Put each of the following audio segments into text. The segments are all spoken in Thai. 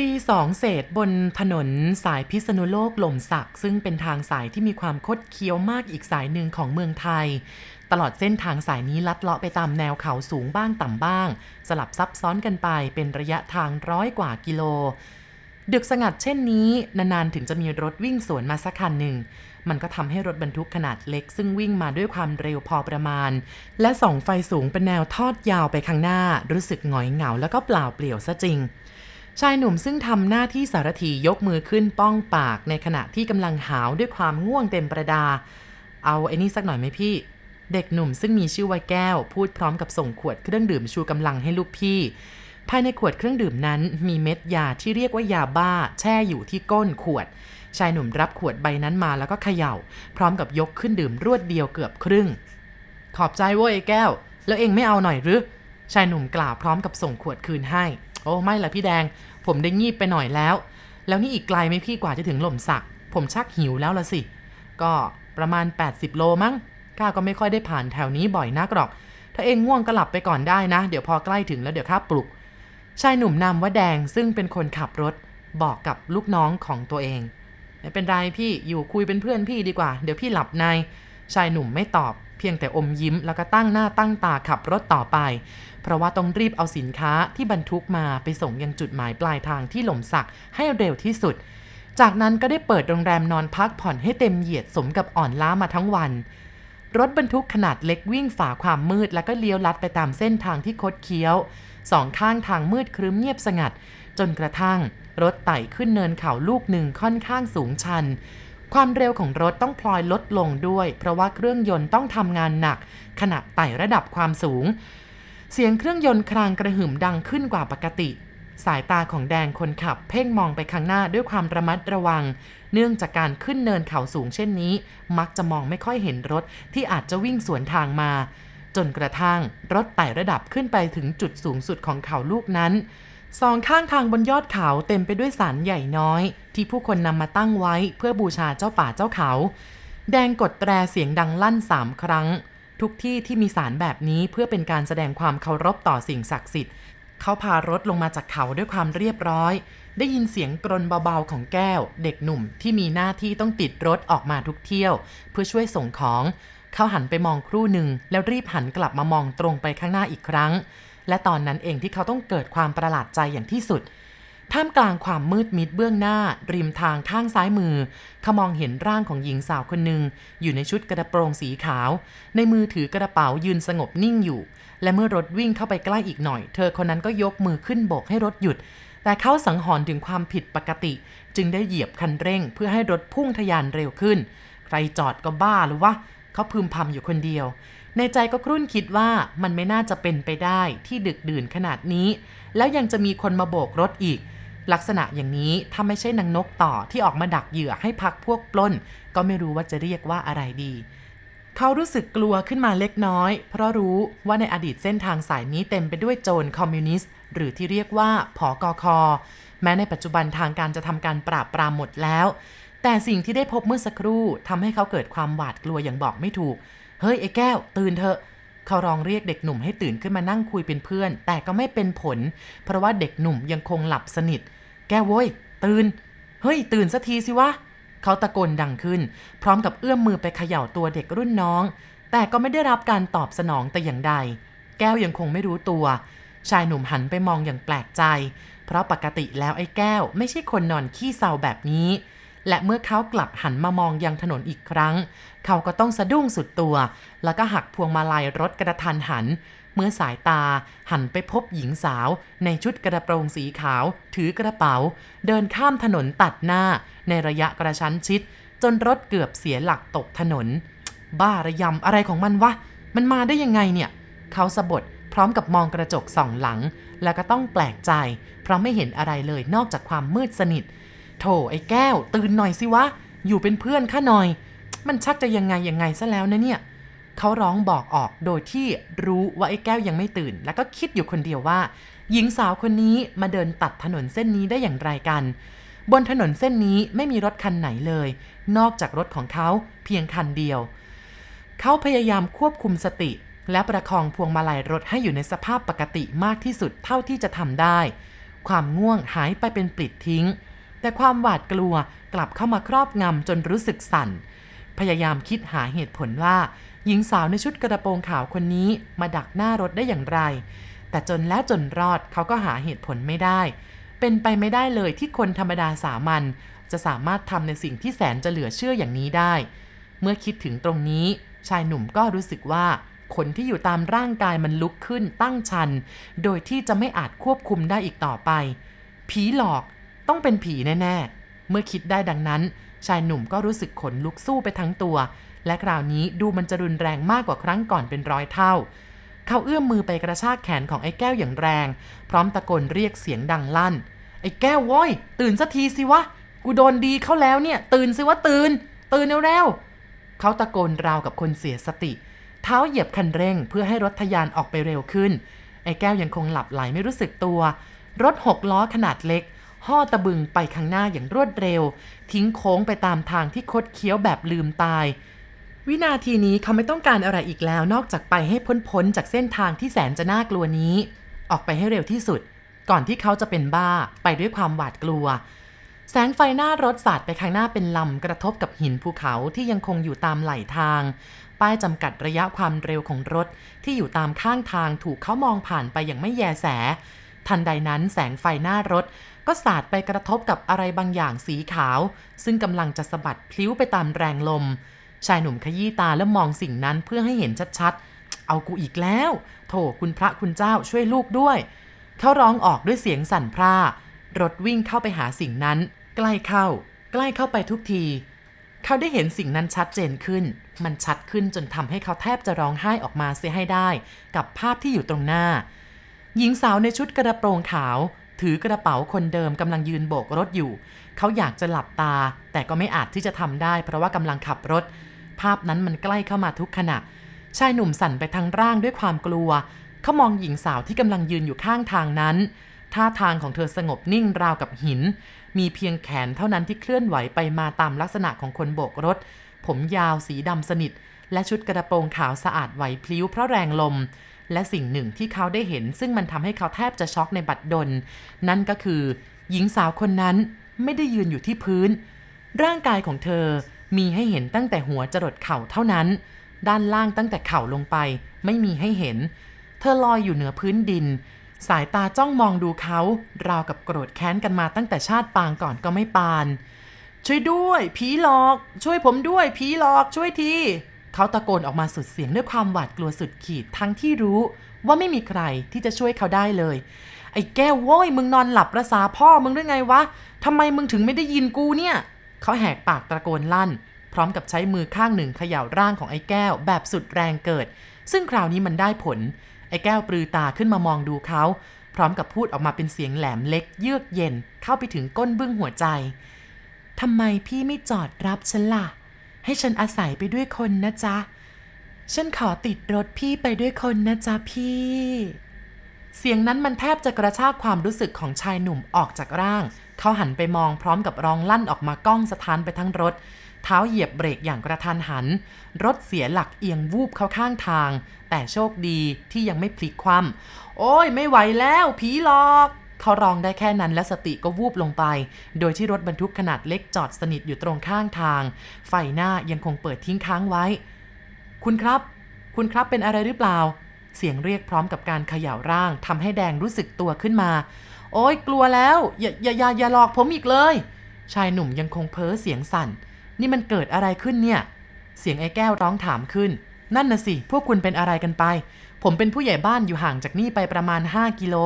ตีสองเศษบนถนนสายพิษณุโลกหล่มสัก ซึ่งเป็นทางสายที่มีความคดเคี้ยวมากอีกสายหนึ่งของเมืองไทย ตลอดเส้นทางสายนี้ลัดเลาะไปตามแนวเขาสูงบ้างต่ำบ้าง สลับซับซ้อนกันไปเป็นระยะทางร้อยกว่ากิโล ดึกสงัดเช่นนี้นานๆถึงจะมีรถวิ่งสวนมาสักคันหนึ่ง มันก็ทำให้รถบรรทุกขนาดเล็ก ซึ่งวิ่งมาด้วยความเร็วพอประมาณ และส่องไฟสูงเป็นแนวทอดยาวไปข้างหน้า รู้สึกหงอยเหงาแล้วก็เปล่าเปลี่ยวซะจริง ชายหนุ่มซึ่งทำหน้าที่สารถียกมือขึ้นป้องปากในขณะที่กำลังหาวด้วยความง่วงเต็มประดา เอาไอ้นี่สักหน่อยไหมพี่ เด็กหนุ่มซึ่งมีชื่อว่าแก้ว พูดพร้อมกับส่งขวดเครื่องดื่มชูกำลังให้ลูกพี่ ภายในขวดเครื่องดื่มนั้นมีเม็ดยาที่เรียกว่ายาบ้า แช่อยู่ที่ก้นขวด ชายหนุ่มรับขวดใบนั้นมาแล้วก็เขย่า พร้อมกับยกขึ้นดื่มรวดเดียวเกือบครึ่ง ขอบใจเว้ยไอ้แก้ว แล้วเองไม่เอาหน่อยหรือชายหนุ่มกล่าวพร้อมกับส่งขวดคืนให้ โอ้ไม่ละพี่แดง ผมได้งีบไปหน่อยแล้ว แล้วนี่อีกไกลไหมพี่กว่าจะถึงหล่มสัก ผมชักหิวแล้วละสิ ก็ประมาณ 80 โลมั้งข้าก็ไม่ค่อยได้ผ่านแถวนี้บ่อยนักหรอก ถ้าเองง่วงก็หลับไปก่อนได้นะ เดี๋ยวพอใกล้ถึงแล้วเดี๋ยวข้าปลุก ชายหนุ่มนำว่าแดงซึ่งเป็นคนขับรถบอกกับลูกน้องของตัวเองไม่เป็นไรพี่อยู่คุยเป็นเพื่อนพี่ดีกว่า เดี๋ยวพี่หลับใน ชายหนุ่มไม่ตอบ เพียงแต่อมยิ้มแล้วก็ตั้งหน้าตั้งตาขับรถต่อไป เพราะว่าต้องรีบเอาสินค้าที่บรรทุกมาไปส่งยังจุดหมายปลายทางที่หล่มสักให้เร็วที่สุด จากนั้นก็ได้เปิดโรงแรมนอนพักผ่อนให้เต็มเหยียดสมกับอ่อนล้ามาทั้งวัน รถบรรทุกขนาดเล็กวิ่งฝ่าความมืดแล้วก็เลี้ยวลัดไปตามเส้นทางที่คดเคี้ยวสองข้างทางมืดครึ้มเงียบสงัด จนกระทั่ง รถไต่ขึ้นเนินเขาลูกหนึ่งค่อนข้างสูงชัน ความเร็วของรถต้องพลอยลดลงด้วย เพราะว่าเครื่องยนต์ต้องทำงานหนัก ขณะไต่ระดับความสูง เสียงเครื่องยนต์ครางกระหึ่มดังขึ้นกว่าปกติ สายตาของแดงคนขับเพ่งมองไปข้างหน้าด้วยความระมัดระวัง เนื่องจากการขึ้นเนินเขาสูงเช่นนี้ มักจะมองไม่ค่อยเห็นรถที่อาจจะวิ่งสวนทางมา จนกระทั่งรถไต่ระดับขึ้นไปถึงจุดสูงสุดของเขาลูกนั้นสองข้างทางบนยอดเขาเต็มไปด้วยสารใหญ่น้อย ที่ผู้คนนำมาตั้งไว้เพื่อบูชาเจ้าป่าเจ้าเขา แดงกดแตรเสียงดังลั่นสามครั้ง ทุกที่ที่มีสารแบบนี้เพื่อเป็นการแสดงความเคารพต่อสิ่งศักดิ์สิทธิ์ เขาพารถลงมาจากเขาด้วยความเรียบร้อย ได้ยินเสียงกรนเบาๆของแก้ว เด็กหนุ่มที่มีหน้าที่ต้องติดรถออกมาทุกเที่ยว เพื่อช่วยส่งของ เขาหันไปมองครู่หนึ่งแล้วรีบหันกลับมามองตรงไปข้างหน้าอีกครั้ง และตอนนั้นเองที่เขาต้องเกิดความประหลาดใจอย่างที่สุด ท่ามกลางความมืดมิดเบื้องหน้า ริมทางข้างซ้ายมือขมองเห็นร่างของหญิงสาวคนหนึ่งอยู่ในชุดกระโปรงสีขาว ในมือถือกระเป๋ายืนสงบนิ่งอยู่ และเมื่อรถวิ่งเข้าไปใกล้อีกหน่อย เธอคนนั้นก็ยกมือขึ้นโบกให้รถหยุด แต่เขาสังหรณ์ถึงความผิดปกติ จึงได้เหยียบคันเร่ง เพื่อให้รถพุ่งทะยานเร็วขึ้น ใครจอดก็บ้าหรือวะเขาพึมพำอยู่คนเดียว ในใจก็ครุ่นคิดว่ามันไม่น่าจะเป็นไปได้ที่ดึกดื่นขนาดนี้ แล้วยังจะมีคนมาโบกรถอีก ลักษณะอย่างนี้ถ้าไม่ใช่นางนกต่อที่ออกมาดักเหยื่อให้พักพวกปล้น ก็ไม่รู้ว่าจะเรียกว่าอะไรดี เขารู้สึกกลัวขึ้นมาเล็กน้อย เพราะรู้ว่าในอดีตเส้นทางสายนี้เต็มไปด้วยโจรคอมมิวนิสต์ หรือที่เรียกว่าผอกอคอ แม้ในปัจจุบันทางการจะทำการปราบปรามหมดแล้ว แต่สิ่งที่ได้พบเมื่อสักครู่ทำให้เขาเกิดความหวาดกลัวอย่างบอกไม่ถูก เฮ้ยไอ้แก้ว ตื่นเถอะ เขาร้องเรียกเด็กหนุ่มให้ตื่นขึ้นมานั่งคุยเป็นเพื่อน แต่ก็ไม่เป็นผล เพราะว่าเด็กหนุ่มยังคงหลับสนิท แก้วโว้ย ตื่น เฮ้ย ตื่นสักทีสิวะ เขาตะโกนดังขึ้น พร้อมกับเอื้อมมือไปเขย่าตัวเด็กรุ่นน้อง แต่ก็ไม่ได้รับการตอบสนองแต่อย่างใด แก้วยังคงไม่รู้ตัว ชายหนุ่มหันไปมองอย่างแปลกใจ เพราะปกติแล้วไอ้แก้วไม่ใช่คนนอนขี้เศร้าแบบนี้ และเมื่อเขากลับหันมามองยังถนนอีกครั้ง เขาก็ต้องสะดุ้งสุดตัว แล้วก็หักพวงมาลัยรถกระทันหัน เมื่อสายตาหันไปพบหญิงสาว ในชุดกระโปรงสีขาว ถือกระเป๋า เดินข้ามถนนตัดหน้า ในระยะกระชั้นชิด จนรถเกือบเสียหลักตกถนน บ้าระยำอะไรของมันวะ มันมาได้ยังไงเนี่ย เขาสะบดพร้อมกับมองกระจกสองหลัง แล้วก็ต้องแปลกใจ เพราะไม่เห็นอะไรเลยนอกจากความมืดสนิท โถไอ้แก้ว ตื่นหน่อยสิวะ อยู่เป็นเพื่อนข้าหน่อย มันชักจะยังไงยังไงซะแล้วนะเนี่ยเขาร้องบอกออกโดยที่รู้ว่าไอ้แก้วยังไม่ตื่น แล้วก็คิดอยู่คนเดียวว่า หญิงสาวคนนี้มาเดินตัดถนนเส้นนี้ได้อย่างไรกัน บนถนนเส้นนี้ไม่มีรถคันไหนเลย นอกจากรถของเขาเพียงคันเดียว เขาพยายามควบคุมสติ และประคองพวงมาลัยรถให้อยู่ในสภาพปกติมากที่สุดเท่าที่จะทำได้ ความง่วงหายไปเป็นปลิดทิ้ง แต่ความหวาดกลัวกลับเข้ามาครอบงำจนรู้สึกสั่น พยายามคิดหาเหตุผลว่า หญิงสาวในชุดกระโปรงขาวคนนี้มาดักหน้ารถได้อย่างไร แต่จนแล้วจนรอดเขาก็หาเหตุผลไม่ได้ เป็นไปไม่ได้เลยที่คนธรรมดาสามัญจะสามารถทำในสิ่งที่แสนจะเหลือเชื่ออย่างนี้ได้ เมื่อคิดถึงตรงนี้ ชายหนุ่มก็รู้สึกว่าขนที่อยู่ตามร่างกายมันลุกขึ้นตั้งชัน โดยที่จะไม่อาจควบคุมได้อีกต่อไป ผีหลอก ต้องเป็นผีแน่ๆ เมื่อคิดได้ดังนั้น ชายหนุ่มก็รู้สึกขนลุกสู้ไปทั้งตัว และคราวนี้ดูมันจะรุนแรงมากกว่าครั้งก่อนเป็นร้อยเท่า เขาเอื้อมมือไปกระชากแขนของไอ้แก้วอย่างแรง พร้อมตะโกนเรียกเสียงดังลั่น ไอ้แก้วโว้ยตื่นสักทีสิวะ กูโดนดีเข้าแล้วเนี่ย ตื่นสิวะตื่น ตื่นเร็วๆเขาตะโกนราวกับคนเสียสติ เท้าเหยียบคันเร่งเพื่อให้รถทยานออกไปเร็วขึ้น ไอ้แก้วยังคงหลับไหลไม่รู้สึกตัว รถหกล้อขนาดเล็ก ห่อตะบึงไปข้างหน้าอย่างรวดเร็ว ทิ้งโค้งไปตามทางที่คดเคี้ยวแบบลืมตาย วินาทีนี้เขาไม่ต้องการอะไรอีกแล้ว นอกจากไปให้พ้นๆจากเส้นทางที่แสนจะน่ากลัวนี้ ออกไปให้เร็วที่สุด ก่อนที่เขาจะเป็นบ้าไปด้วยความหวาดกลัว แสงไฟหน้ารถสาดไปข้างหน้าเป็นลำกระทบกับหินภูเขาที่ยังคงอยู่ตามไหลทางป้ายจำกัดระยะความเร็วของรถที่อยู่ตามข้างทางถูกเขามองผ่านไปอย่างไม่แยแส ทันใดนั้นแสงไฟหน้ารถ ก็สาดไปกระทบกับอะไรบางอย่างสีขาว ซึ่งกำลังจะสะบัดพลิ้วไปตามแรงลม ชายหนุ่มขยี้ตาแล้วมองสิ่งนั้นเพื่อให้เห็นชัดๆ เอากูอีกแล้ว โถคุณพระคุณเจ้าช่วยลูกด้วย เขาร้องออกด้วยเสียงสั่นพร่ารถวิ่งเข้าไปหาสิ่งนั้น ใกล้เข้า ใกล้เข้าไปทุกที เขาได้เห็นสิ่งนั้นชัดเจนขึ้น มันชัดขึ้นจนทำให้เขาแทบจะร้องไห้ออกมาเสียให้ได้ กับภาพที่อยู่ตรงหน้า หญิงสาวในชุดกระโปรงขาว ถือกระเป๋าคนเดิมกำลังยืนโบกรถอยู่ เขาอยากจะหลับตา แต่ก็ไม่อาจที่จะทำได้ เพราะว่ากำลังขับรถ ภาพนั้นมันใกล้เข้ามาทุกขณะ ชายหนุ่มสั่นไปทางร่างด้วยความกลัว เขามองหญิงสาวที่กำลังยืนอยู่ข้างทางนั้น ท่าทางของเธอสงบนิ่งราวกับหิน มีเพียงแขนเท่านั้นที่เคลื่อนไหวไปมาตามลักษณะของคนโบกรถ ผมยาวสีดำสนิท และชุดกระโปรงขาวสะอาดไหวพลิ้วเพราะแรงลม และสิ่งหนึ่งที่เขาได้เห็น ซึ่งมันทำให้เขาแทบจะช็อกในบัดดล นั่นก็คือ หญิงสาวคนนั้นไม่ได้ยืนอยู่ที่พื้น ร่างกายของเธอมีให้เห็นตั้งแต่หัวจรดเข่าเท่านั้น ด้านล่างตั้งแต่เข่าลงไป ไม่มีให้เห็น เธอลอยอยู่เหนือพื้นดิน สายตาจ้องมองดูเขา ราวกับโกรธแค้นกันมาตั้งแต่ชาติปางก่อนก็ไม่ปาน ช่วยด้วย ผีหลอก ช่วยผมด้วย ผีหลอกช่วยที เขาตะโกนออกมาสุดเสียงด้วยความหวาดกลัวสุดขีดทั้งที่รู้ว่าไม่มีใครที่จะช่วยเขาได้เลย ไอ้แก้วโว้ยมึงนอนหลับประสาพ่อมึงได้ไงวะทำไมมึงถึงไม่ได้ยินกูเนี่ย เขาแหกปากตะโกนลั่น พร้อมกับใช้มือข้างหนึ่งเขย่าร่างของไอ้แก้วแบบสุดแรงเกิด ซึ่งคราวนี้มันได้ผล ไอ้แก้วปลือตาขึ้นมามองดูเขา พร้อมกับพูดออกมาเป็นเสียงแหลมเล็ก เยือกเย็นเข้าไปถึงก้นบึ้งหัวใจทำไมพี่ไม่จอดรับฉันล่ะ ให้ฉันอาศัยไปด้วยคนนะจ๊ะ ฉันขอติดรถพี่ไปด้วยคนนะจ๊ะพี่ เสียงนั้นมันแทบจะกระชากความรู้สึกของชายหนุ่มออกจากร่าง เขาหันไปมองพร้อมกับร้องลั่นออกมาก้องสถานไปทั้งรถ เท้าเหยียบเบรกอย่างกระทันหัน รถเสียหลักเอียงวูบเข้าข้างทาง แต่โชคดีที่ยังไม่พลิกคว่ำโอ้ยไม่ไหวแล้วผีหลอก เขาร้องได้แค่นั้นและสติก็วูบลงไป โดยที่รถบรรทุกขนาดเล็กจอดสนิทอยู่ตรงข้างทาง ไฟหน้ายังคงเปิดทิ้งค้างไว้ คุณครับ คุณครับเป็นอะไรหรือเปล่า เสียงเรียกพร้อมกับการเขย่าร่างทำให้แดงรู้สึกตัวขึ้นมา โอ้ยกลัวแล้ว อย่าอย่าอย่าอย่าหลอกผมอีกเลย ชายหนุ่มยังคงเพ้อเสียงสั่น นี่มันเกิดอะไรขึ้นเนี่ย เสียงไอ้แก้วร้องถามขึ้น นั่นน่ะสิ พวกคุณเป็นอะไรกันไป ผมเป็นผู้ใหญ่บ้านอยู่ห่างจากนี่ไปประมาณ 5 กิโล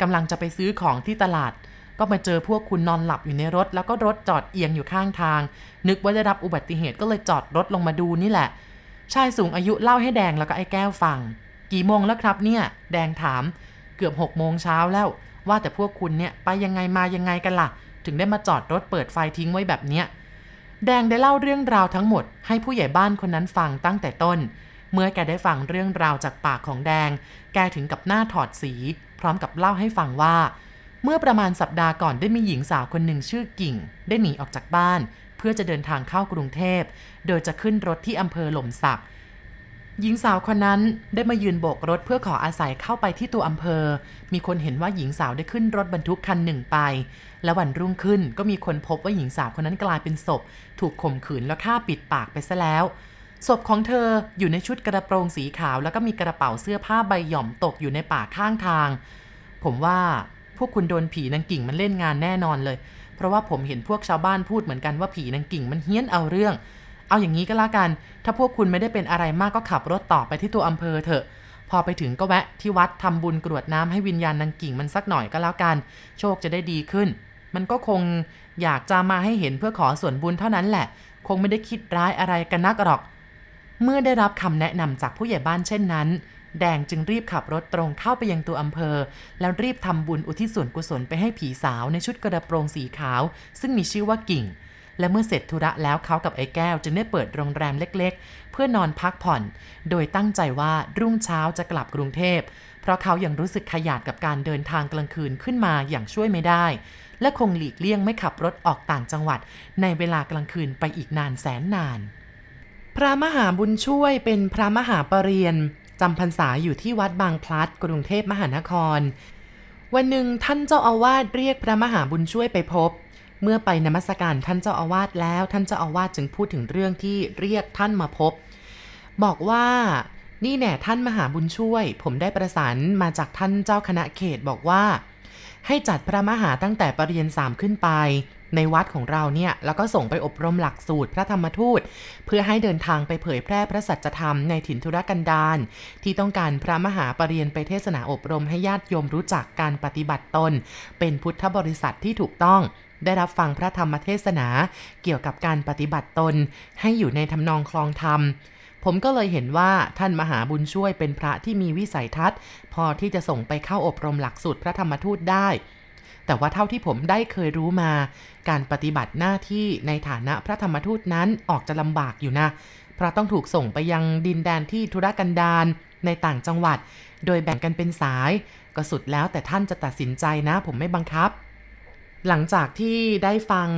กำลังจะไปซื้อของที่ตลาด ก็มาเจอพวกคุณนอนหลับอยู่ในรถ แล้วก็รถจอดเอียงอยู่ข้างทาง นึกว่าได้รับอุบัติเหตุก็เลยจอดรถลงมาดูนี่แหละ ชายสูงอายุเล่าให้แดงแล้วก็ไอ้แก้วฟัง กี่โมงแล้วครับเนี่ย แดงถาม เกือบหกโมงเช้าแล้ว ว่าแต่พวกคุณเนี่ยไปยังไงมายังไงกันล่ะ ถึงได้มาจอดรถเปิดไฟทิ้งไว้แบบเนี้ยแดงได้เล่าเรื่องราวทั้งหมด ให้ผู้ใหญ่บ้านคนนั้นฟังตั้งแต่ต้น เมื่อแกได้ฟังเรื่องราวจากปากของแดง แกถึงกับหน้าถอดสี พร้อมกับเล่าให้ฟังว่า เมื่อประมาณสัปดาห์ก่อนได้มีหญิงสาวคนหนึ่งชื่อกิ่ง ได้หนีออกจากบ้าน เพื่อจะเดินทางเข้ากรุงเทพ โดยจะขึ้นรถที่อำเภอหล่มสัก หญิงสาวคนนั้นได้มายืนโบกรถเพื่อขออาศัยเข้าไปที่ตัวอำเภอ มีคนเห็นว่าหญิงสาวได้ขึ้นรถบรรทุกคันหนึ่งไป และวันรุ่งขึ้นก็มีคนพบว่าหญิงสาวคนนั้นกลายเป็นศพ ถูกข่มขืนแล้วฆ่าปิดปากไปซะแล้ว ศพของเธออยู่ในชุดกระโปรงสีขาว แล้วก็มีกระเป๋าเสื้อผ้าใบหย่อมตกอยู่ในป่าข้างทาง ผมว่าพวกคุณโดนผีนางกิ่งมันเล่นงานแน่นอนเลย เพราะว่าผมเห็นพวกชาวบ้านพูดเหมือนกันว่าผีนางกิ่งมันเฮี้ยนเอาเรื่อง เอาอย่างนี้ก็แล้วกัน ถ้าพวกคุณไม่ได้เป็นอะไรมากก็ขับรถต่อไปที่ตัวอำเภอเถอะ พอไปถึงก็แวะที่วัดทำบุญกรวดน้ำให้วิญญาณนางกิ่งมันสักหน่อยก็แล้วกัน โชคจะได้ดีขึ้น มันก็คงอยากจะมาให้เห็นเพื่อขอส่วนบุญเท่านั้นแหละ คงไม่ได้คิดร้ายอะไรกันนักหรอก เมื่อได้รับคำแนะนำจากผู้ใหญ่บ้านเช่นนั้น แดงจึงรีบขับรถตรงเข้าไปยังตัวอำเภอ แล้วรีบทำบุญอุทิศส่วนกุศลไปให้ผีสาวในชุดกระโปรงสีขาว ซึ่งมีชื่อว่ากิ่ง และเมื่อเสร็จธุระแล้วเขากับไอ้แก้ว จึงได้เปิดโรงแรมเล็กๆ เพื่อนอนพักผ่อน โดยตั้งใจว่ารุ่งเช้าจะกลับกรุงเทพ เพราะเขายังรู้สึกขยาดกับการเดินทางกลางคืนขึ้นมาอย่างช่วยไม่ได้ และคงหลีกเลี่ยงไม่ขับรถออกต่างจังหวัด ในเวลากลางคืนไปอีกนานแสนนาน พระมหาบุญช่วยเป็นพระมหาปรริญญจำพรรษาอยู่ที่วัดบางพลัดกรุงเทพมหานคร วันหนึ่งท่านเจ้าอาวาสเรียกพระมหาบุญช่วยไปพบ เมื่อไปนมัสการท่านเจ้าอาวาสแล้วท่านเจ้าอาวาสจึงพูดถึงเรื่องที่เรียกท่านมาพบ บอกว่านี่แน่ท่านมหาบุญช่วย ผมได้ประสานมาจากท่านเจ้าคณะเขตบอกว่า ให้จัดพระมหาตั้งแต่ปรริญญาสามขึ้นไป ในวัดของเราเนี่ยแล้วก็ส่งไปอบรมหลักสูตรพระธรรมทูต เพื่อให้เดินทางไปเผยแพร่พระสัจธรรมในถิ่นธุรกันดารที่ต้องการพระมหาปรริญญาไปเทศนาอบรมให้ญาติโยมรู้จักการปฏิบัติตน เป็นพุทธบริษัทที่ถูกต้องได้รับฟังพระธรรมเทศนาเกี่ยวกับการปฏิบัติตน ให้อยู่ในทำนองคลองธรรม ผมก็เลยเห็นว่าท่านมหาบุญช่วยเป็นพระที่มีวิสัยทัศน์ พอที่จะส่งไปเข้าอบรมหลักสูตรพระธรรมทูตได้ แต่ว่าเท่าที่ผมได้เคยรู้มา การปฏิบัติหน้าที่ในฐานะพระธรรมทูตนั้นออกจะลำบากอยู่นะ เพราะต้องถูกส่งไปยังดินแดนที่ธุรกันดารในต่างจังหวัด โดยแบ่งกันเป็นสาย ก็สุดแล้วแต่ท่านจะตัดสินใจนะ ผมไม่บังคับ หลังจากที่ได้ฟัง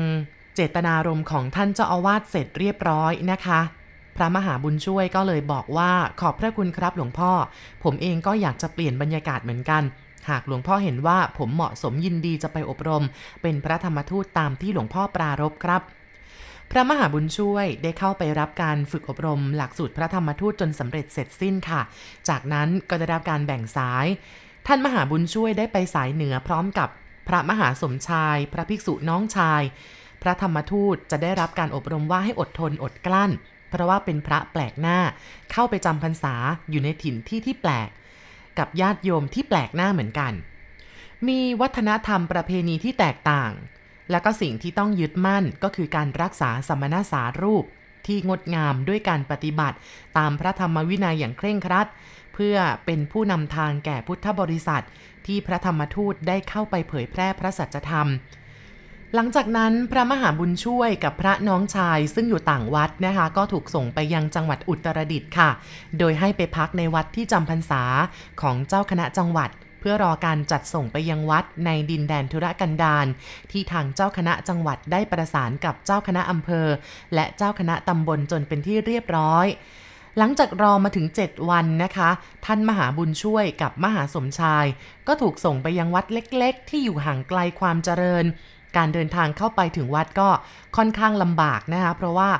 เจตนารมณ์ของท่านเจ้าอาวาสเสร็จเรียบร้อยนะคะ พระมหาบุญช่วยก็เลยบอกว่าขอบพระคุณครับหลวงพ่อ ผมเองก็อยากจะเปลี่ยนบรรยากาศเหมือนกัน หากหลวงพ่อเห็นว่าผมเหมาะสมยินดีจะไปอบรม เป็นพระธรรมทูตตามที่หลวงพ่อปรารภครับ พระมหาบุญช่วยได้เข้าไปรับการฝึกอบรม หลักสูตรพระธรรมทูตจนสำเร็จเสร็จสิ้นค่ะ จากนั้นก็ได้รับการแบ่งสาย ท่านมหาบุญช่วยได้ไปสายเหนือพร้อมกับพระมหาสมชาย พระภิกษุน้องชาย พระธรรมทูตจะได้รับการอบรมว่าให้อดทนอดกลั้น เพราะว่าเป็นพระแปลกหน้า เข้าไปจำพรรษาอยู่ในถิ่นที่ที่แปลก กับญาติโยมที่แปลกหน้าเหมือนกัน มีวัฒนธรรมประเพณีที่แตกต่าง และก็สิ่งที่ต้องยึดมั่นก็คือการรักษาสมณสารูปที่งดงามด้วยการปฏิบัติ ตามพระธรรมวินัยอย่างเคร่งครัด เพื่อเป็นผู้นำทางแก่พุทธบริษัท ที่พระธรรมทูตได้เข้าไปเผยแพร่พระสัจธรรม หลังจากนั้นพระมหาบุญช่วยกับพระน้องชายซึ่งอยู่ต่างวัดนะคะ ก็ถูกส่งไปยังจังหวัดอุตรดิตถ์ค่ะ โดยให้ไปพักในวัดที่จำพรรษาของเจ้าคณะจังหวัด เพื่อรอการจัดส่งไปยังวัดในดินแดนธุรกันดารที่ทางเจ้าคณะจังหวัดได้ประสานกับเจ้าคณะอำเภอ และเจ้าคณะตำบลจนเป็นที่เรียบร้อยหลังจากรอมาถึง 7 วันนะคะ ท่านมหาบุญช่วยกับมหาสมชาย ก็ถูกส่งไปยังวัดเล็กๆ ที่อยู่ห่างไกลความเจริญ การเดินทางเข้าไปถึงวัดก็ค่อนข้างลำบากนะคะเพราะว่า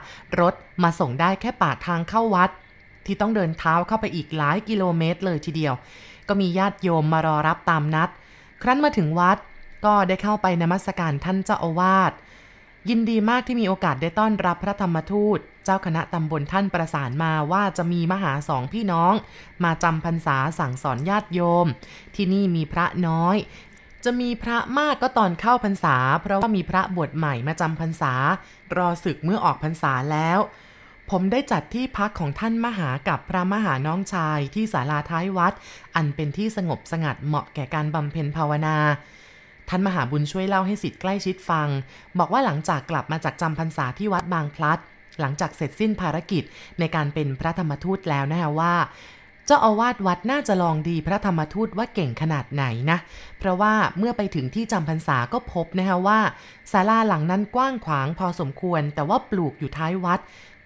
รถมาส่งได้แค่ปากทางเข้าวัด ที่ต้องเดินเท้าเข้าไปอีกหลายกิโลเมตรเลยทีเดียว ก็มีญาติโยมมารอรับตามนัด ครั้นมาถึงวัดก็ได้เข้าไปนมัสการท่านเจ้าอาวาสยินดีมากที่มีโอกาสได้ต้อนรับพระธรรมทูต เจ้าคณะตำบลท่านประสานมาว่าจะมีมหาสองพี่น้อง มาจำพรรษาสั่งสอนญาติโยม ที่นี่มีพระน้อย จะมีพระมากก็ตอนเข้าพรรษา เพราะว่ามีพระบวชใหม่มาจำพรรษา รอศึกเมื่อออกพรรษาแล้ว ผมได้จัดที่พักของท่านมหากับพระมหาน้องชายที่ศาลาท้ายวัด อันเป็นที่สงบสงัดเหมาะแก่การบำเพ็ญภาวนา ท่านมหาบุญช่วยเล่าให้สิทธิ์ใกล้ชิดฟัง บอกว่าหลังจากกลับมาจากจำพรรษาที่วัดบางพลัด หลังจากเสร็จสิ้นภารกิจในการเป็นพระธรรมทูตแล้วนะฮะว่า จ้าอาวาสวัดน่าจะลองดีพระธรรมทูตว่าเก่งขนาดไหนนะ เพราะว่าเมื่อไปถึงที่จำพรรษาก็พบนะฮะว่าศาลาหลังนั้นกว้างขวางพอสมควร แต่ว่าปลูกอยู่ท้ายวัด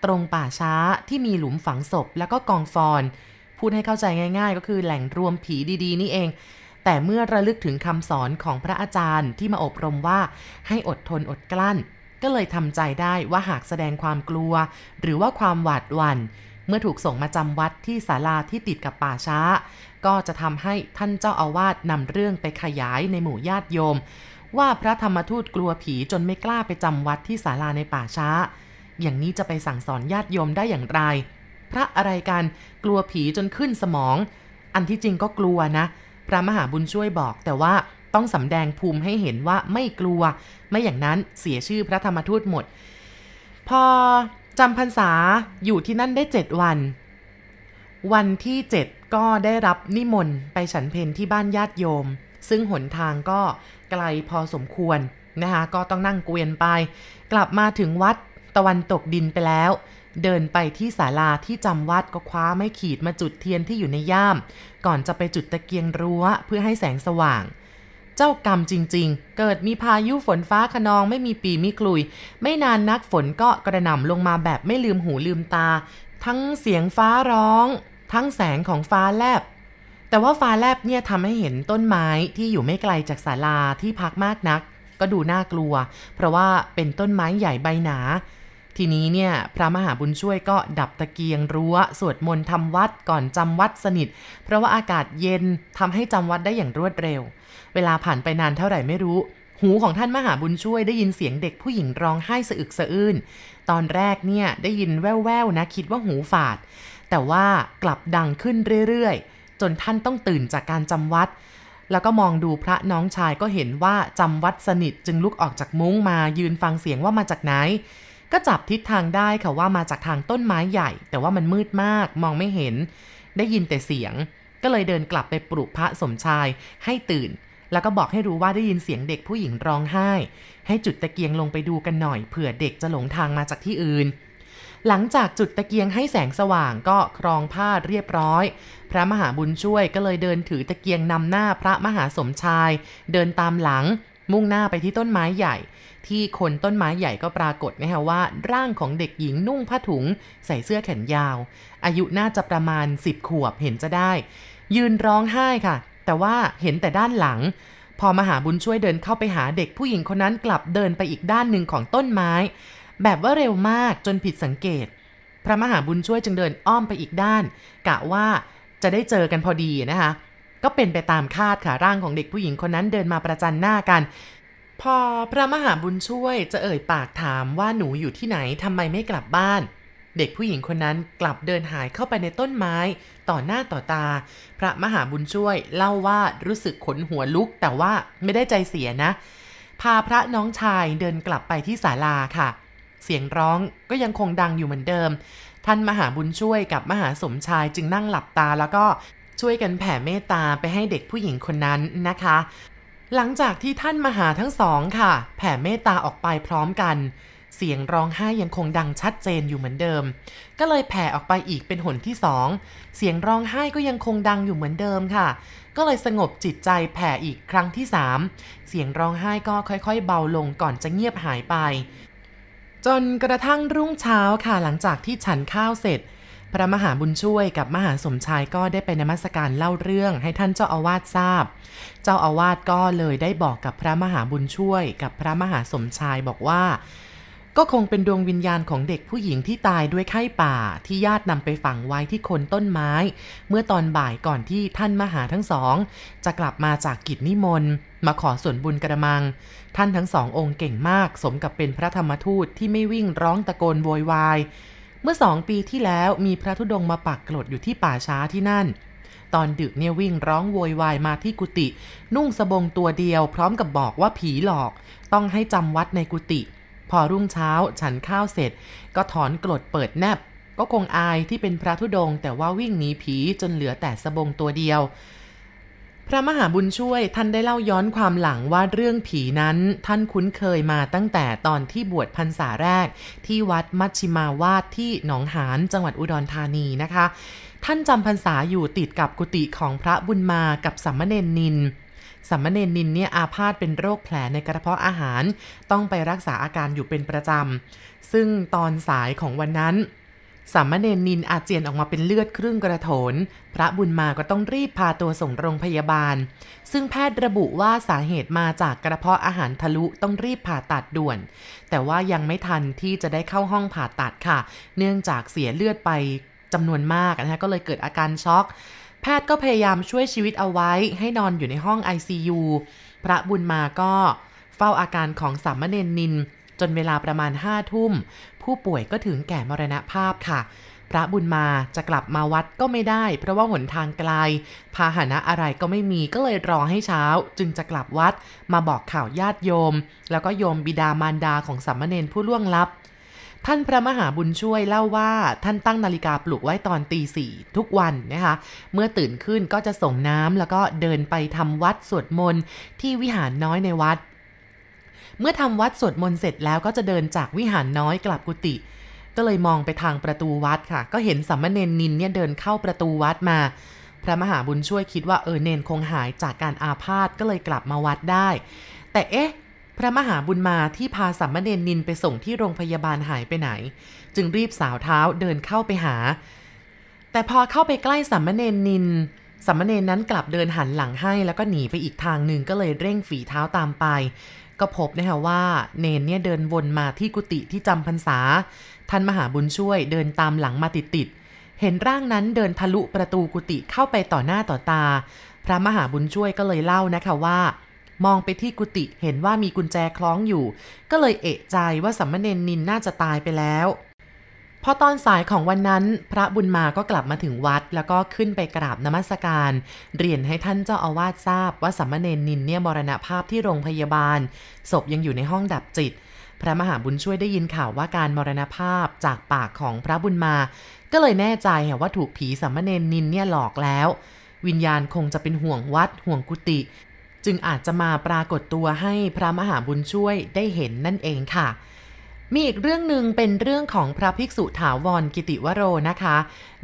ตรงป่าช้าที่มีหลุมฝังศพแล้วก็กองฟอน พูดให้เข้าใจง่าย ๆ ก็คือแหล่งรวมผีดีๆ นี่เอง แต่เมื่อระลึกถึงคำสอนของพระอาจารย์ที่มาอบรมว่าให้อดทนอดกลั้น ก็เลยทำใจได้ว่าหากแสดงความกลัว หรือว่าความหวาดหวัน่น เมื่อถูกส่งมาจำวัดที่ศาลาที่ติดกับป่าช้า ก็จะทำให้ท่านเจ้าอาวาสนำเรื่องไปขยายในหมู่ญาติโยม ว่าพระธรรมทูตกลัวผีจนไม่กล้าไปจำวัดที่ศาลาในป่าช้า อย่างนี้จะไปสั่งสอนญาติโยมได้อย่างไร พระอะไรกันกลัวผีจนขึ้นสมอง อันที่จริงก็กลัวนะ พระมหาบุญช่วยบอกแต่ว่าต้องสำแดงภูมิให้เห็นว่าไม่กลัว ไม่อย่างนั้นเสียชื่อพระธรรมทูตหมด พอ จำพรรษาอยู่ที่นั่นได้เจ็ดวัน วันที่เจ็ดก็ได้รับนิมนต์ไปฉันเพนที่บ้านญาติโยม ซึ่งหนทางก็ไกลพอสมควรนะคะก็ต้องนั่งเกวียนไป กลับมาถึงวัดตะวันตกดินไปแล้ว เดินไปที่ศาลาที่จำวัดก็คว้าไม่ขีดมาจุดเทียนที่อยู่ในย่าม ก่อนจะไปจุดตะเกียงรั้วเพื่อให้แสงสว่าง เจ้ากรรมจริง ๆ เกิดมีพายุฝนฟ้าขนองไม่มีปีมีกลุย ไม่นานนักฝนก็กระหน่ำลงมาแบบไม่ลืมหูลืมตา ทั้งเสียงฟ้าร้อง ทั้งแสงของฟ้าแลบ แต่ว่าฟ้าแลบเนี่ยทำให้เห็นต้นไม้ที่อยู่ไม่ไกลจากศาลาที่พักมากนัก ก็ดูน่ากลัว เพราะว่าเป็นต้นไม้ใหญ่ใบหนา ทีนี้เนี่ยพระมหาบุญช่วยก็ดับตะเกียงรั้ว สวดมนต์ทำวัดก่อนจำวัดสนิท เพราะว่าอากาศเย็นทำให้จำวัดได้อย่างรวดเร็ว เวลาผ่านไปนานเท่าไหร่ไม่รู้ หูของท่านมหาบุญช่วยได้ยินเสียงเด็กผู้หญิงร้องไห้สะอึกสะอื้นตอนแรกเนี่ยได้ยินแว่วๆนะคิดว่าหูฝาด แต่ว่ากลับดังขึ้นเรื่อยๆ จนท่านต้องตื่นจากการจำวัดแล้วก็มองดูพระน้องชายก็เห็นว่าจำวัดสนิทจึงลุกออกจากมุ้งมายืนฟังเสียงว่ามาจากไหน ก็จับทิศทางได้ค่ะว่ามาจากทางต้นไม้ใหญ่ แต่ว่ามันมืดมากมองไม่เห็น ได้ยินแต่เสียง ก็เลยเดินกลับไปปลุกพระสมชายให้ตื่น แล้วก็บอกให้รู้ว่าได้ยินเสียงเด็กผู้หญิงร้องไห้ ให้จุดตะเกียงลงไปดูกันหน่อยเผื่อเด็กจะหลงทางมาจากที่อื่น หลังจากจุดตะเกียงให้แสงสว่างก็ครองผ้าเรียบร้อย พระมหาบุญช่วยก็เลยเดินถือตะเกียงนำหน้าพระมหาสมชาย เดินตามหลัง มุ่งหน้าไปที่ต้นไม้ใหญ่ ที่คนต้นไม้ใหญ่ก็ปรากฏนะฮะว่า ร่างของเด็กหญิงนุ่งผ้าถุง ใส่เสื้อแขนยาว อายุน่าจะประมาณ 10 ขวบเห็นจะได้ ยืนร้องไห้ค่ะ แต่ว่าเห็นแต่ด้านหลัง พอมหาบุญช่วยเดินเข้าไปหาเด็กผู้หญิงคนนั้นกลับเดินไปอีกด้านหนึ่งของต้นไม้ แบบว่าเร็วมากจนผิดสังเกต พระมหาบุญช่วยจึงเดินอ้อมไปอีกด้าน กะว่าจะได้เจอกันพอดีนะคะ ก็เป็นไปตามคาดค่ะร่างของเด็กผู้หญิงคนนั้นเดินมาประจันหน้ากัน พอพระมหาบุญช่วยจะเอ่ยปากถามว่าหนูอยู่ที่ไหนทำไมไม่กลับบ้าน เด็กผู้หญิงคนนั้นกลับเดินหายเข้าไปในต้นไม้ ต่อหน้าต่อตา พระมหาบุญช่วยเล่าว่ารู้สึกขนหัวลุก แต่ว่าไม่ได้ใจเสียนะ พาพระน้องชายเดินกลับไปที่ศาลาค่ะ เสียงร้องก็ยังคงดังอยู่เหมือนเดิมท่านมหาบุญช่วยกับมหาสมชายจึงนั่งหลับตาแล้วก็ ช่วยกันแผ่เมตตาไปให้เด็กผู้หญิงคนนั้นนะคะ หลังจากที่ท่านมหาทั้งสองค่ะ แผ่เมตตาออกไปพร้อมกัน เสียงร้องไห้ยังคงดังชัดเจนอยู่เหมือนเดิม ก็เลยแผ่ออกไปอีกเป็นหนที่สองเสียงร้องไห้ก็ยังคงดังอยู่เหมือนเดิมค่ะ ก็เลยสงบจิตใจแผ่อีกครั้งที่สามเสียงร้องไห้ก็ค่อย ๆ เบาลงก่อนจะเงียบหายไปจนกระทั่งรุ่งเช้าค่ะหลังจากที่ฉันข้าวเสร็จ พระมหาบุญช่วยกับมหาสมชายก็ได้ไปนมัสการเล่าเรื่องให้ท่านเจ้าอาวาสทราบ เจ้าอาวาสก็เลยได้บอกกับพระมหาบุญช่วย กับพระมหาสมชายบอกว่า ก็คงเป็นดวงวิญญาณของเด็กผู้หญิงที่ตายด้วยไข้ป่าที่ญาตินำไปฝังไว้ที่คนต้นไม้ เมื่อตอนบ่ายก่อนที่ท่านมหาทั้งสอง จะกลับมาจากกิจนิมนต์มาขอส่วนบุญกระมัง ท่านทั้งสององค์เก่งมาก สมกับเป็นพระธรรมทูตที่ไม่วิ่งร้องตะโกนโวยวาย มื่อสองปีที่แล้วมีพระธุดงมาปักกลดอยู่ที่ป่าช้าที่นั่น ตอนดึกเนี่ยวิ่งร้องโวยวายมาที่กุฏินุ่งสบงตัวเดียว พร้อมกับบอกว่าผีหลอก ต้องให้จำวัดในกุฏิพอรุ่งเช้าฉันข้าวเสร็จ ก็ถอนกรดเปิดแนบก็คงอายที่เป็นพระธุดง แต่ว่าวิ่งหนีผีจนเหลือแต่สบงตัวเดียว พระมหาบุญช่วยท่านได้เล่าย้อนความหลังว่าเรื่องผีนั้นท่านคุ้นเคยมาตั้งแต่ตอนที่บวชพรรษาแรก ที่วัดมัชชิมาวาดที่หนองหานจังหวัดอุดรธานีนะคะ ท่านจำพรรษาอยู่ติดกับกุฏิของพระบุญมากับสัมมเนนนินสัมมเนนินเนี่ยอาพาธเป็นโรคแผลในกระเพาะอาหาร ต้องไปรักษาอาการอยู่เป็นประจำ ซึ่งตอนสายของวันนั้น สามเณรนินอาเจียนออกมาเป็นเลือดครึ่งกระโถน พระบุญมาก็ต้องรีบพาตัวส่งโรงพยาบาล ซึ่งแพทย์ระบุว่าสาเหตุมาจากกระเพาะอาหารทะลุต้องรีบผ่าตัดด่วน แต่ว่ายังไม่ทันที่จะได้เข้าห้องผ่าตัดค่ะ เนื่องจากเสียเลือดไปจำนวนมากนะคะก็เลยเกิดอาการช็อก แพทย์ก็พยายามช่วยชีวิตเอาไว้ ให้นอนอยู่ในห้อง ICU พระบุญมาก็เฝ้าอาการของสามเณรนินจนเวลาประมาณห้าทุ่ม ผู้ป่วยก็ถึงแก่มรณภาพค่ะ พระบุญมาจะกลับมาวัดก็ไม่ได้ เพราะว่าหนทางไกล พาหนะอะไรก็ไม่มีก็เลยรอให้เช้า จึงจะกลับวัดมาบอกข่าวญาติโยม แล้วก็โยมบิดามารดาของสัมมเนนผู้ล่วงลับท่านพระมหาบุญช่วยเล่าว่าท่านตั้งนาฬิกาปลุกไว้ตอนตีสี่ทุกวันนะคะ เมื่อตื่นขึ้นก็จะส่งน้ำแล้วก็เดินไปทำวัดสวดมนต์ที่วิหารน้อยในวัด เมื่อทำวัดสวดมนต์เสร็จแล้วก็จะเดินจากวิหารน้อยกลับกุฏิก็เลยมองไปทางประตูวัดค่ะ ก็เห็นสัมมเนนนินเนี่ยเดินเข้าประตูวัดมา พระมหาบุญช่วยคิดว่าเออเนนคงหายจากการอาพาธก็เลยกลับมาวัดได้ แต่เอ๊ะ พระมหาบุญมาที่พาสัมมเนนนินไปส่งที่โรงพยาบาลหายไปไหน จึงรีบสาวเท้าเดินเข้าไปหา แต่พอเข้าไปใกล้สัมมเนนนินสัมมเนนนั้นกลับเดินหันหลังให้แล้วก็หนีไปอีกทางหนึ่งก็เลยเร่งฝีเท้าตามไป ก็พบนะคะว่าเนนเนี่ยเดินวนมาที่กุฏิที่จำพรรษา ท่านมหาบุญช่วยเดินตามหลังมาติดติดเห็นร่างนั้นเดินทะลุประตูกุฏิเข้าไปต่อหน้าต่อตา พระมหาบุญช่วยก็เลยเล่านะคะว่า มองไปที่กุฏิเห็นว่ามีกุญแจคล้องอยู่ ก็เลยเอะใจว่าสัมมเนนนินน่าจะตายไปแล้ว พอตอนสายของวันนั้น พระบุญมาก็กลับมาถึงวัด แล้วก็ขึ้นไปกราบนมัสการ เรียนให้ท่านเจ้าอาวาสทราบว่าสัมมเนนนินเนี่ยมรณภาพที่โรงพยาบาล ศพยังอยู่ในห้องดับจิต พระมหาบุญช่วยได้ยินข่าวว่าการมรณภาพจากปากของพระบุญมา ก็เลยแน่ใจว่าถูกผีสัมมเนนนินเนี่ยหลอกแล้ว วิญญาณคงจะเป็นห่วงวัด ห่วงกุฏิจึงอาจจะมาปรากฏตัวให้พระมหาบุญช่วยได้เห็นนั่นเองค่ะ มีอีกเรื่องหนึ่งเป็นเรื่องของพระภิกษุถาวรกิติวโรนะคะ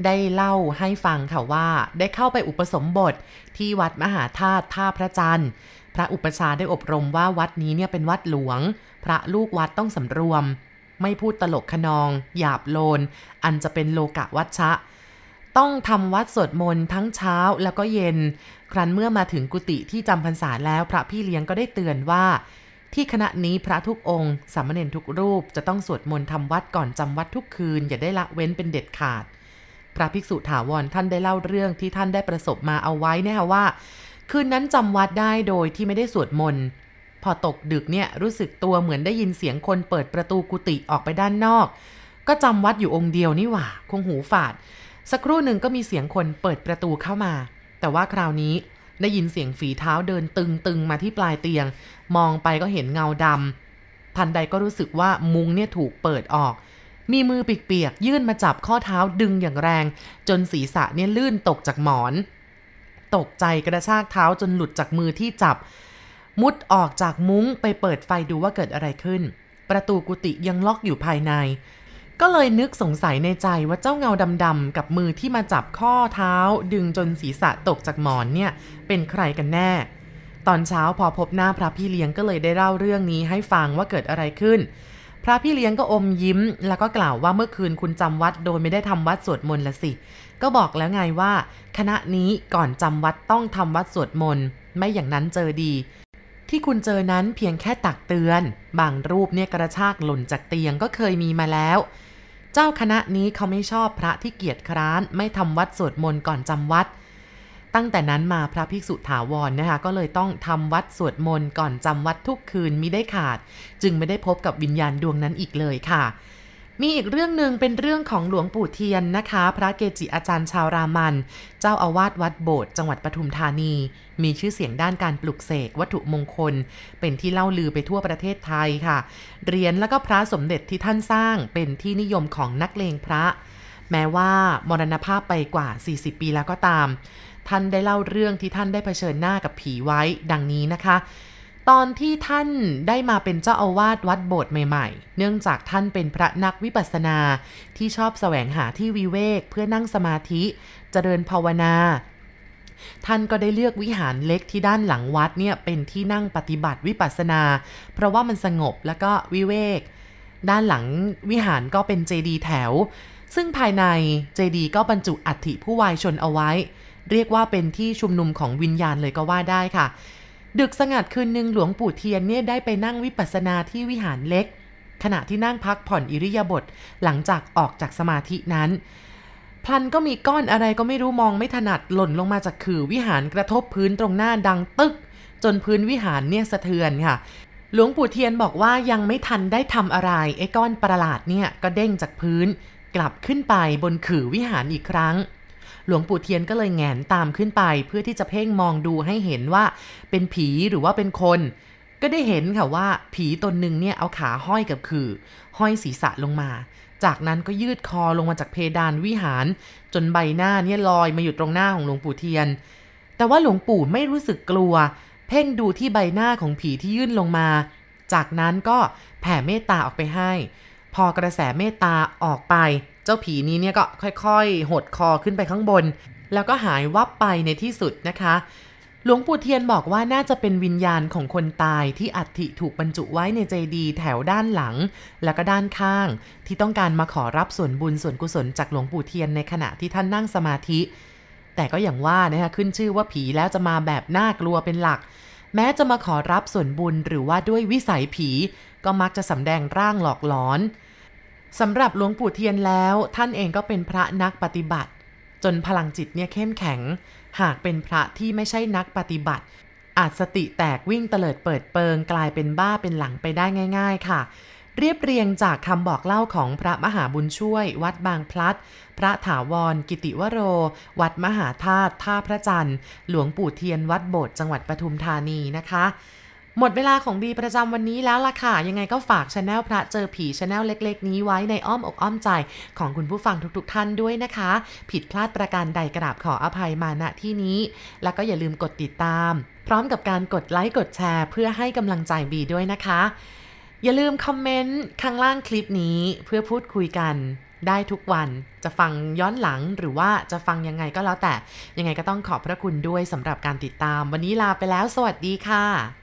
ได้เล่าให้ฟังค่ะว่า ได้เข้าไปอุปสมบทที่วัดมหาธาตุท่าพระจันทร์ พระอุปชาได้อบรมว่าวัดนี้เนี่ยเป็นวัดหลวง พระลูกวัดต้องสำรวม ไม่พูดตลกขนอง หยาบโลน อันจะเป็นโลกะวัชชะ ต้องทำวัดสวดมนต์ทั้งเช้าแล้วก็เย็น ครั้นเมื่อมาถึงกุฏิที่จำพรรษาแล้วพระพี่เลี้ยงก็ได้เตือนว่า ที่คณะนี้พระทุกองค์สามเณรทุกรูปจะต้องสวดมนต์ทำวัดก่อนจำวัดทุกคืน อย่าได้ละเว้นเป็นเด็ดขาด พระภิกษุถาวรท่านได้เล่าเรื่องที่ท่านได้ประสบมาเอาไว้แน่ว่า คืนนั้นจำวัดได้โดยที่ไม่ได้สวดมนต์พอตกดึกเนี่ยรู้สึกตัวเหมือนได้ยินเสียงคนเปิดประตูกุฏิออกไปด้านนอก ก็จำวัดอยู่องค์เดียวนี่หว่า คงหูฝาด สักครู่หนึ่งก็มีเสียงคนเปิดประตูเข้ามา แต่ว่าคราวนี้ ได้ยินเสียงฝีเท้าเดินตึงๆมาที่ปลายเตียง มองไปก็เห็นเงาดำทันใดก็รู้สึกว่ามุ้งเนี่ยถูกเปิดออก มีมือเปียกๆยื่นมาจับข้อเท้าดึงอย่างแรง จนศีรษะเนี่ยลื่นตกจากหมอน ตกใจกระชากเท้าจนหลุดจากมือที่จับ มุดออกจากมุ้งไปเปิดไฟดูว่าเกิดอะไรขึ้น ประตูกุฏิยังล็อกอยู่ภายใน ก็เลยนึกสงสัยในใจว่าเจ้าเงาดำๆกับมือที่มาจับข้อเท้า ดึงจนศีรษะตกจากหมอนเนี่ย เป็นใครกันแน่ ตอนเช้าพอพบหน้าพระพี่เลี้ยงก็เลยได้เล่าเรื่องนี้ให้ฟังว่าเกิดอะไรขึ้น พระพี่เลี้ยงก็อมยิ้ม แล้วก็กล่าวว่าเมื่อคืนคุณจำวัดโดยไม่ได้ทำวัดสวดมนต์ละสิ ก็บอกแล้วไงว่า คณะนี้ก่อนจำวัดต้องทำวัดสวดมนต์ไม่อย่างนั้นเจอดี ที่คุณเจอนั้นเพียงแค่ตักเตือน บางรูปเนี่ยกระชากหล่นจากเตียงก็เคยมีมาแล้ว เจ้าคณะนี้เขาไม่ชอบพระที่เกียจคร้าน ไม่ทำวัดสวดมนต์ก่อนจำวัด ตั้งแต่นั้นมาพระภิกษุถาวรนนะคะก็เลยต้องทำวัดสวดมนต์ก่อนจำวัดทุกคืนมิได้ขาด จึงไม่ได้พบกับวิญญาณดวงนั้นอีกเลยค่ะ มีอีกเรื่องหนึ่งเป็นเรื่องของหลวงปู่เทียนนะคะ พระเกจิอาจารย์ชาวรามัน เจ้าอาวาสวัดโบสถ์จังหวัดปทุมธานี มีชื่อเสียงด้านการปลุกเสกวัตถุมงคล เป็นที่เล่าลือไปทั่วประเทศไทยค่ะเหรียญแล้วก็พระสมเด็จที่ท่านสร้างเป็นที่นิยมของนักเลงพระ แม้ว่ามรณภาพไปกว่า 40 ปีแล้วก็ตาม ท่านได้เล่าเรื่องที่ท่านได้เผชิญหน้ากับผีไว้ ดังนี้นะคะ ตอนที่ท่านได้มาเป็นเจ้าอาวาสวัดโบสถ์ใหม่ๆ เนื่องจากท่านเป็นพระนักวิปัสสนาที่ชอบแสวงหาที่วิเวกเพื่อนั่งสมาธิจเจริญภาวนา ท่านก็ได้เลือกวิหารเล็กที่ด้านหลังวัดเนี่ยเป็นที่นั่งปฏิบัติวิปัสสนา เพราะว่ามันสงบแล้วก็วิเวก ด้านหลังวิหารก็เป็นเจดีย์แถว ซึ่งภายในเจดีย์ก็บรรจุอัฐิผู้วายชนเอาไว้ เรียกว่าเป็นที่ชุมนุมของวิญญาณเลยก็ว่าได้ค่ะ ดึกสงัดคืนหนึ่งหลวงปู่เทียนเนี่ยได้ไปนั่งวิปัสสนาที่วิหารเล็ก ขณะที่นั่งพักผ่อนอิริยาบถหลังจากออกจากสมาธินั้น พลันก็มีก้อนอะไรก็ไม่รู้มองไม่ถนัดหล่นลงมาจากขื่อวิหารกระทบพื้นตรงหน้าดังตึก จนพื้นวิหารเนี่ยสะเทือนค่ะ หลวงปู่เทียนบอกว่ายังไม่ทันได้ทำอะไรไอ้ก้อนประหลาดเนี่ยก็เด้งจากพื้น กลับขึ้นไปบนขื่อวิหารอีกครั้ง หลวงปู่เทียนก็เลยแงนตามขึ้นไป เพื่อที่จะเพ่งมองดูให้เห็นว่าเป็นผีหรือว่าเป็นคน ก็ได้เห็นค่ะว่าผีตนหนึ่งเนี่ยเอาขาห้อยกับขื่อห้อยศีรษะลงมา จากนั้นก็ยืดคอลงมาจากเพดานวิหาร จนใบหน้าเนี่ยลอยมาอยู่ตรงหน้าของหลวงปู่เทียน แต่ว่าหลวงปู่ไม่รู้สึกกลัว เพ่งดูที่ใบหน้าของผีที่ยื่นลงมา จากนั้นก็แผ่เมตตาออกไปให้ พอกระแสเมตตาออกไป เจ้าผีนี้เนี่ยก็ค่อยๆ หดคอขึ้นไปข้างบน แล้วก็หายวับไปในที่สุดนะคะ หลวงปู่เทียนบอกว่าน่าจะเป็นวิญญาณของคนตายที่อัฐิถูกบรรจุไว้ในเจดีแถวด้านหลัง แล้วก็ด้านข้าง ที่ต้องการมาขอรับส่วนบุญส่วนกุศลจากหลวงปู่เทียนในขณะที่ท่านนั่งสมาธิ แต่ก็อย่างว่านะคะขึ้นชื่อว่าผีแล้วจะมาแบบน่ากลัวเป็นหลัก แม้จะมาขอรับส่วนบุญหรือว่าด้วยวิสัยผี ก็มักจะสำแดงร่างหลอกหลอน สำหรับหลวงปู่เทียนแล้วท่านเองก็เป็นพระนักปฏิบัติ จนพลังจิตเนี่ยเข้มแข็ง หากเป็นพระที่ไม่ใช่นักปฏิบัติ อาจสติแตกวิ่งเตลิดเปิดเปิงกลายเป็นบ้าเป็นหลังไปได้ง่าย ๆ ค่ะ เรียบเรียงจากคำบอกเล่าของพระมหาบุญช่วย วัดบางพลัด พระถาวร กิติวโร วัดมหาธาตุท่าพระจันทร์ หลวงปู่เทียนวัดโบสถ์จังหวัดปทุมธานีนะคะ หมดเวลาของบีประจำวันนี้แล้วล่ะค่ะ ยังไงก็ฝากช anel พระเจอผีช anel เล็กๆ นี้ไว้ในอ้อมอกอ้อมใจของคุณผู้ฟังทุกๆ ท่านด้วยนะคะ ผิดพลาดประการใดกราบขออภัยมาณที่นี้ แล้วก็อย่าลืมกดติดตาม พร้อมกับการกดไลค์กดแชร์ เพื่อให้กำลังใจบีด้วยนะคะ อย่าลืมคอมเมนต์ข้างล่างคลิปนี้เพื่อพูดคุยกันได้ทุกวันจะฟังย้อนหลังหรือว่าจะฟังยังไงก็แล้วแต่ ยังไงก็ต้องขอบพระคุณด้วยสำหรับการติดตาม วันนี้ลาไปแล้ว สวัสดีค่ะ